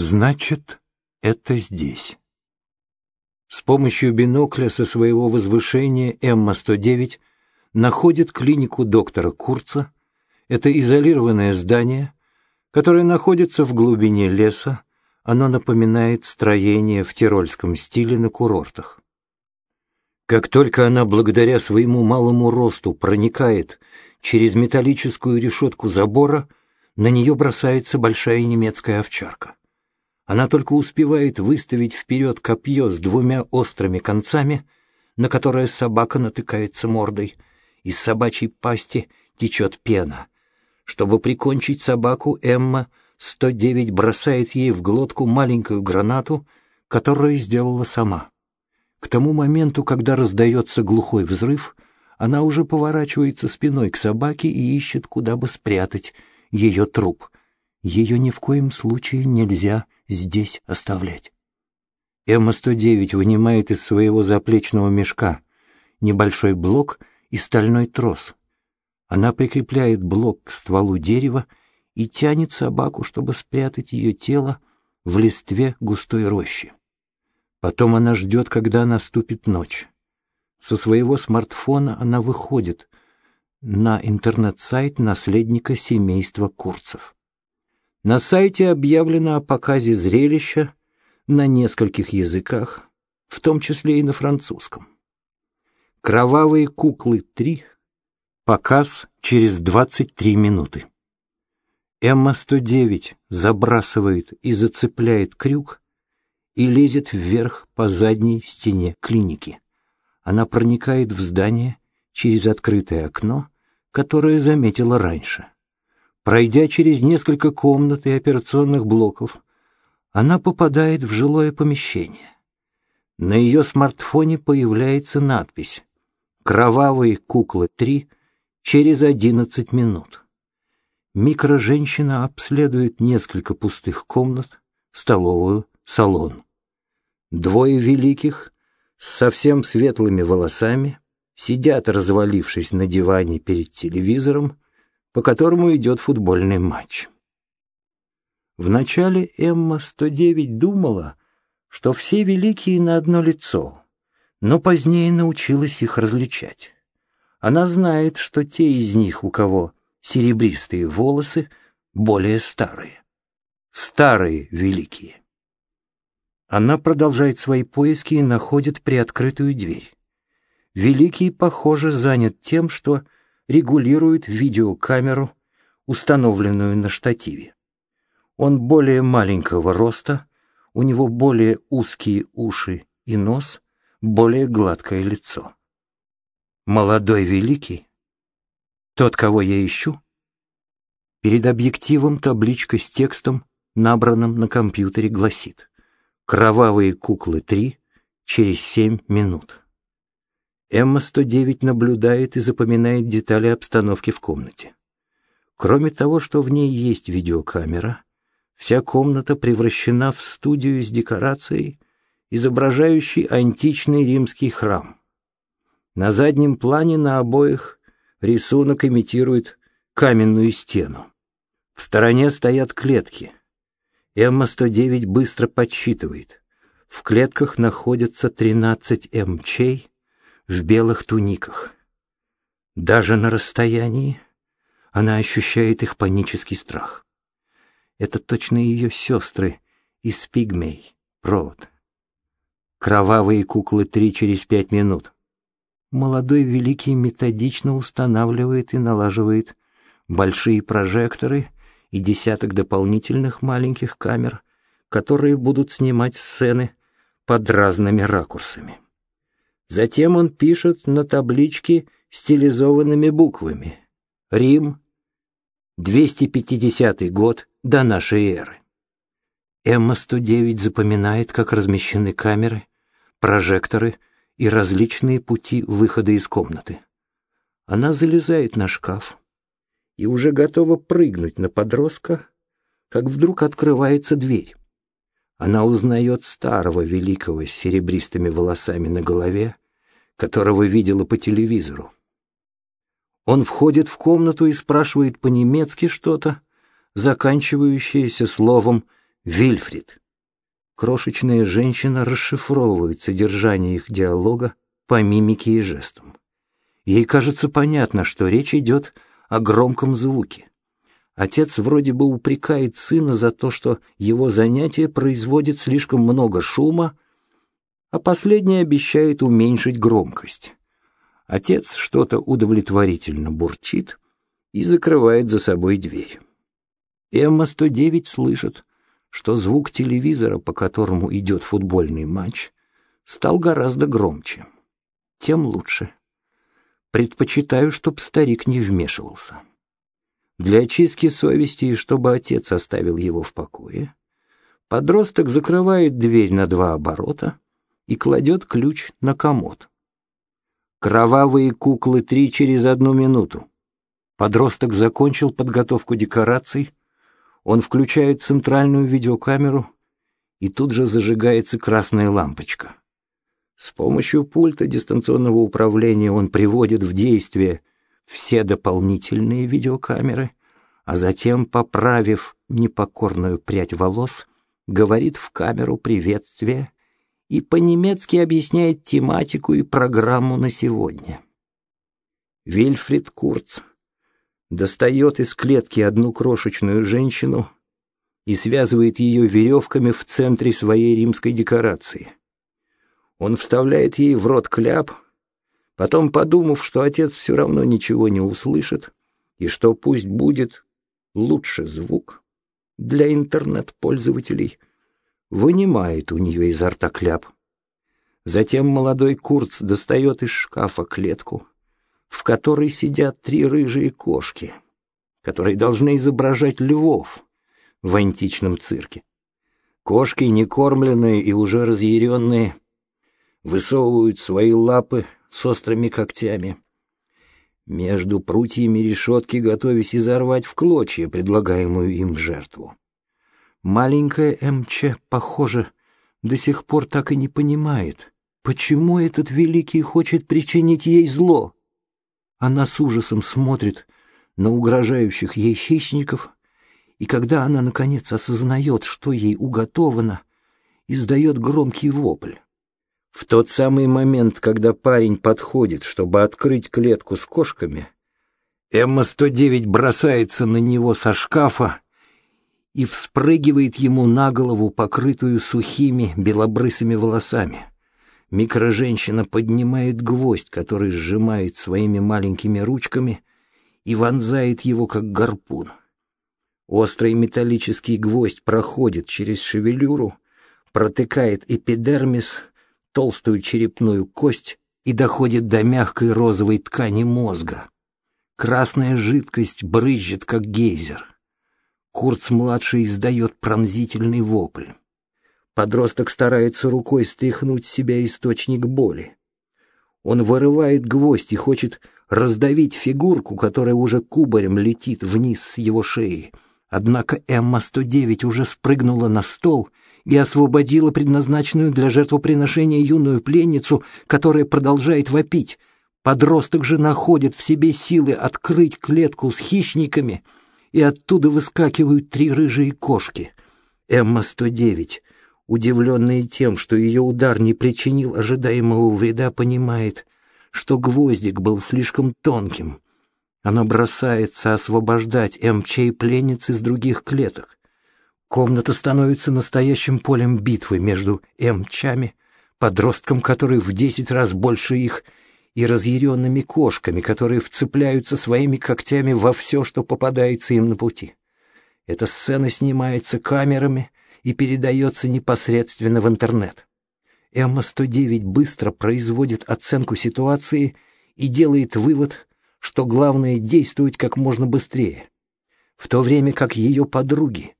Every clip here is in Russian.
Значит, это здесь. С помощью бинокля со своего возвышения Эмма-109 находит клинику доктора Курца. Это изолированное здание, которое находится в глубине леса. Оно напоминает строение в тирольском стиле на курортах. Как только она благодаря своему малому росту проникает через металлическую решетку забора, на нее бросается большая немецкая овчарка. Она только успевает выставить вперед копье с двумя острыми концами, на которое собака натыкается мордой. Из собачьей пасти течет пена. Чтобы прикончить собаку, Эмма 109 бросает ей в глотку маленькую гранату, которую сделала сама. К тому моменту, когда раздается глухой взрыв, она уже поворачивается спиной к собаке и ищет, куда бы спрятать ее труп. Ее ни в коем случае нельзя здесь оставлять. Эмма-109 вынимает из своего заплечного мешка небольшой блок и стальной трос. Она прикрепляет блок к стволу дерева и тянет собаку, чтобы спрятать ее тело в листве густой рощи. Потом она ждет, когда наступит ночь. Со своего смартфона она выходит на интернет-сайт наследника семейства Курцев. На сайте объявлено о показе зрелища на нескольких языках, в том числе и на французском. «Кровавые куклы 3» показ через 23 минуты. Эмма-109 забрасывает и зацепляет крюк и лезет вверх по задней стене клиники. Она проникает в здание через открытое окно, которое заметила раньше. Пройдя через несколько комнат и операционных блоков, она попадает в жилое помещение. На ее смартфоне появляется надпись «Кровавые куклы 3 через 11 минут». Микроженщина обследует несколько пустых комнат, столовую, салон. Двое великих с совсем светлыми волосами сидят, развалившись на диване перед телевизором, по которому идет футбольный матч. Вначале Эмма-109 думала, что все великие на одно лицо, но позднее научилась их различать. Она знает, что те из них, у кого серебристые волосы, более старые. Старые великие. Она продолжает свои поиски и находит приоткрытую дверь. Великий, похоже, занят тем, что регулирует видеокамеру, установленную на штативе. Он более маленького роста, у него более узкие уши и нос, более гладкое лицо. Молодой великий, тот, кого я ищу, перед объективом табличка с текстом, набранным на компьютере, гласит «Кровавые куклы 3 через 7 минут». Эмма-109 наблюдает и запоминает детали обстановки в комнате. Кроме того, что в ней есть видеокамера, вся комната превращена в студию с декорацией, изображающей античный римский храм. На заднем плане на обоих рисунок имитирует каменную стену. В стороне стоят клетки. Эмма-109 быстро подсчитывает. В клетках находятся 13 МЧей, в белых туниках. Даже на расстоянии она ощущает их панический страх. Это точно ее сестры из пигмей, провод. Кровавые куклы три через пять минут. Молодой великий методично устанавливает и налаживает большие прожекторы и десяток дополнительных маленьких камер, которые будут снимать сцены под разными ракурсами. Затем он пишет на табличке стилизованными буквами «Рим, 250 год до нашей эры». Эмма-109 запоминает, как размещены камеры, прожекторы и различные пути выхода из комнаты. Она залезает на шкаф и уже готова прыгнуть на подростка, как вдруг открывается дверь. Она узнает старого великого с серебристыми волосами на голове, которого видела по телевизору. Он входит в комнату и спрашивает по-немецки что-то, заканчивающееся словом Вильфрид. Крошечная женщина расшифровывает содержание их диалога по мимике и жестам. Ей кажется понятно, что речь идет о громком звуке. Отец вроде бы упрекает сына за то, что его занятие производит слишком много шума, а последний обещает уменьшить громкость. Отец что-то удовлетворительно бурчит и закрывает за собой дверь. Эмма-109 слышит, что звук телевизора, по которому идет футбольный матч, стал гораздо громче. Тем лучше. Предпочитаю, чтоб старик не вмешивался. Для очистки совести и чтобы отец оставил его в покое, подросток закрывает дверь на два оборота и кладет ключ на комод. Кровавые куклы три через одну минуту. Подросток закончил подготовку декораций, он включает центральную видеокамеру, и тут же зажигается красная лампочка. С помощью пульта дистанционного управления он приводит в действие все дополнительные видеокамеры, а затем, поправив непокорную прядь волос, говорит в камеру приветствие и по-немецки объясняет тематику и программу на сегодня. Вильфрид Курц достает из клетки одну крошечную женщину и связывает ее веревками в центре своей римской декорации. Он вставляет ей в рот кляп, потом, подумав, что отец все равно ничего не услышит, и что пусть будет лучше звук для интернет-пользователей, вынимает у нее изо рта кляп. Затем молодой Курц достает из шкафа клетку, в которой сидят три рыжие кошки, которые должны изображать львов в античном цирке. Кошки, некормленные и уже разъяренные, высовывают свои лапы с острыми когтями. Между прутьями решетки, готовясь изорвать в клочья предлагаемую им жертву. Маленькая МЧ, похоже, до сих пор так и не понимает, почему этот великий хочет причинить ей зло. Она с ужасом смотрит на угрожающих ей хищников, и когда она, наконец, осознает, что ей уготовано, издает громкий вопль. В тот самый момент, когда парень подходит, чтобы открыть клетку с кошками, Эмма-109 бросается на него со шкафа и вспрыгивает ему на голову, покрытую сухими белобрысыми волосами. Микроженщина поднимает гвоздь, который сжимает своими маленькими ручками, и вонзает его, как гарпун. Острый металлический гвоздь проходит через шевелюру, протыкает эпидермис, толстую черепную кость и доходит до мягкой розовой ткани мозга. Красная жидкость брызжет, как гейзер. Курц-младший издает пронзительный вопль. Подросток старается рукой стряхнуть с себя источник боли. Он вырывает гвоздь и хочет раздавить фигурку, которая уже кубарем летит вниз с его шеи. Однако Эмма-109 уже спрыгнула на стол и освободила предназначенную для жертвоприношения юную пленницу, которая продолжает вопить. Подросток же находит в себе силы открыть клетку с хищниками, и оттуда выскакивают три рыжие кошки. Эмма-109 удивленная тем, что ее удар не причинил ожидаемого вреда, понимает, что гвоздик был слишком тонким. Она бросается освобождать МЧ и пленниц из других клеток. Комната становится настоящим полем битвы между МЧами, подростком, который в десять раз больше их, и разъяренными кошками, которые вцепляются своими когтями во все, что попадается им на пути. Эта сцена снимается камерами, и передается непосредственно в интернет. Эмма-109 быстро производит оценку ситуации и делает вывод, что главное действовать как можно быстрее. В то время как ее подруги,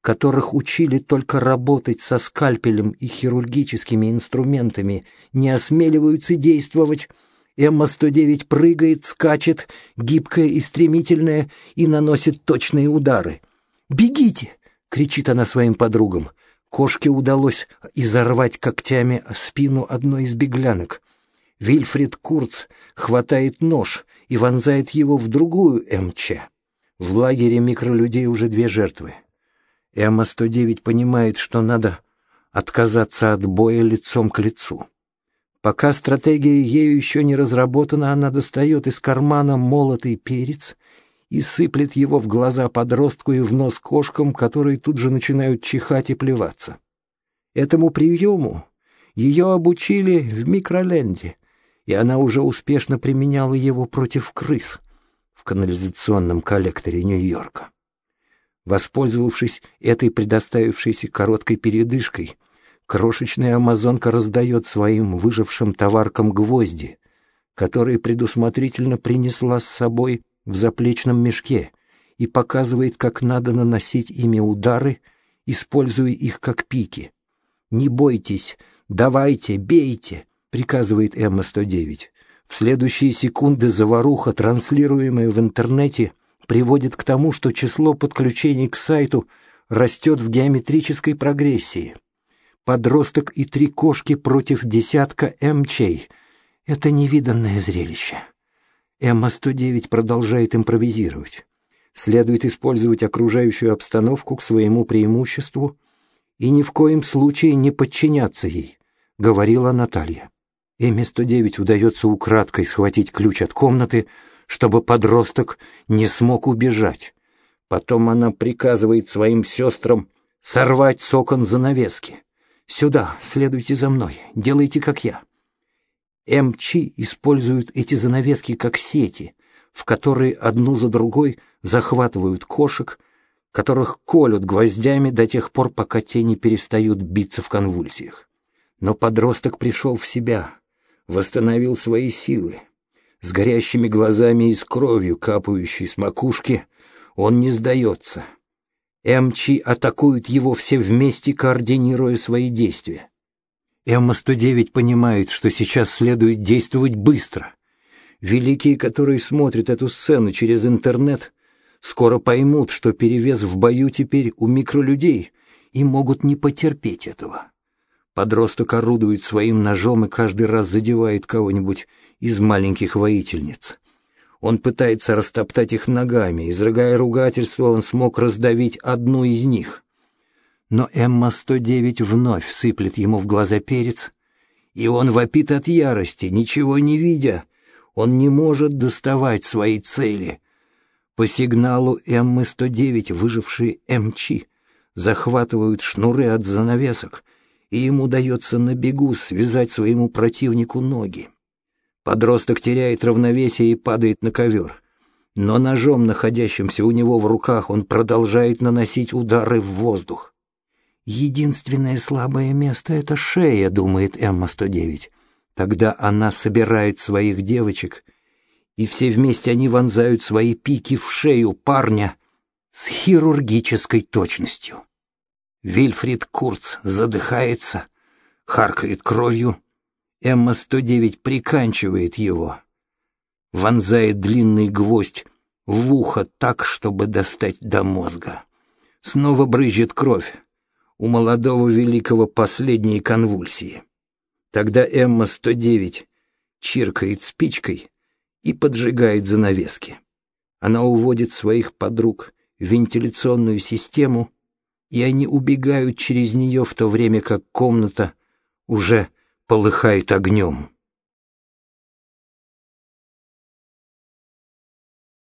которых учили только работать со скальпелем и хирургическими инструментами, не осмеливаются действовать, Эмма-109 прыгает, скачет, гибкая и стремительная, и наносит точные удары. «Бегите! — кричит она своим подругам. Кошке удалось изорвать когтями спину одной из беглянок. Вильфрид Курц хватает нож и вонзает его в другую МЧ. В лагере микролюдей уже две жертвы. Эмма-109 понимает, что надо отказаться от боя лицом к лицу. Пока стратегия ею еще не разработана, она достает из кармана молотый перец и сыплет его в глаза подростку и в нос кошкам, которые тут же начинают чихать и плеваться. Этому приему ее обучили в Микроленде, и она уже успешно применяла его против крыс в канализационном коллекторе Нью-Йорка. Воспользовавшись этой предоставившейся короткой передышкой, крошечная амазонка раздает своим выжившим товаркам гвозди, которые предусмотрительно принесла с собой в заплечном мешке и показывает, как надо наносить ими удары, используя их как пики. «Не бойтесь, давайте, бейте!» — приказывает Эмма-109. В следующие секунды заваруха, транслируемая в интернете, приводит к тому, что число подключений к сайту растет в геометрической прогрессии. Подросток и три кошки против десятка МЧей — это невиданное зрелище. Эмма-109 продолжает импровизировать. Следует использовать окружающую обстановку к своему преимуществу и ни в коем случае не подчиняться ей, говорила Наталья. Эмме-109 удается украдкой схватить ключ от комнаты, чтобы подросток не смог убежать. Потом она приказывает своим сестрам сорвать с окон занавески. «Сюда, следуйте за мной, делайте, как я». МЧ используют эти занавески как сети, в которые одну за другой захватывают кошек, которых колют гвоздями до тех пор, пока те не перестают биться в конвульсиях. Но подросток пришел в себя, восстановил свои силы. С горящими глазами и с кровью, капающей с макушки, он не сдается. МЧ атакуют его все вместе, координируя свои действия. Эмма-109 понимает, что сейчас следует действовать быстро. Великие, которые смотрят эту сцену через интернет, скоро поймут, что перевес в бою теперь у микролюдей и могут не потерпеть этого. Подросток орудует своим ножом и каждый раз задевает кого-нибудь из маленьких воительниц. Он пытается растоптать их ногами, изрыгая ругательство, он смог раздавить одну из них. Но Эмма-109 вновь сыплет ему в глаза перец, и он вопит от ярости, ничего не видя. Он не может доставать свои цели. По сигналу Эммы-109 выжившие МЧ захватывают шнуры от занавесок, и ему удается на бегу связать своему противнику ноги. Подросток теряет равновесие и падает на ковер. Но ножом, находящимся у него в руках, он продолжает наносить удары в воздух. Единственное слабое место — это шея, думает Эмма-109. Тогда она собирает своих девочек, и все вместе они вонзают свои пики в шею парня с хирургической точностью. Вильфрид Курц задыхается, харкает кровью. Эмма-109 приканчивает его, вонзает длинный гвоздь в ухо так, чтобы достать до мозга. Снова брызжет кровь у молодого великого последние конвульсии. Тогда Эмма-109 чиркает спичкой и поджигает занавески. Она уводит своих подруг в вентиляционную систему, и они убегают через нее в то время как комната уже полыхает огнем.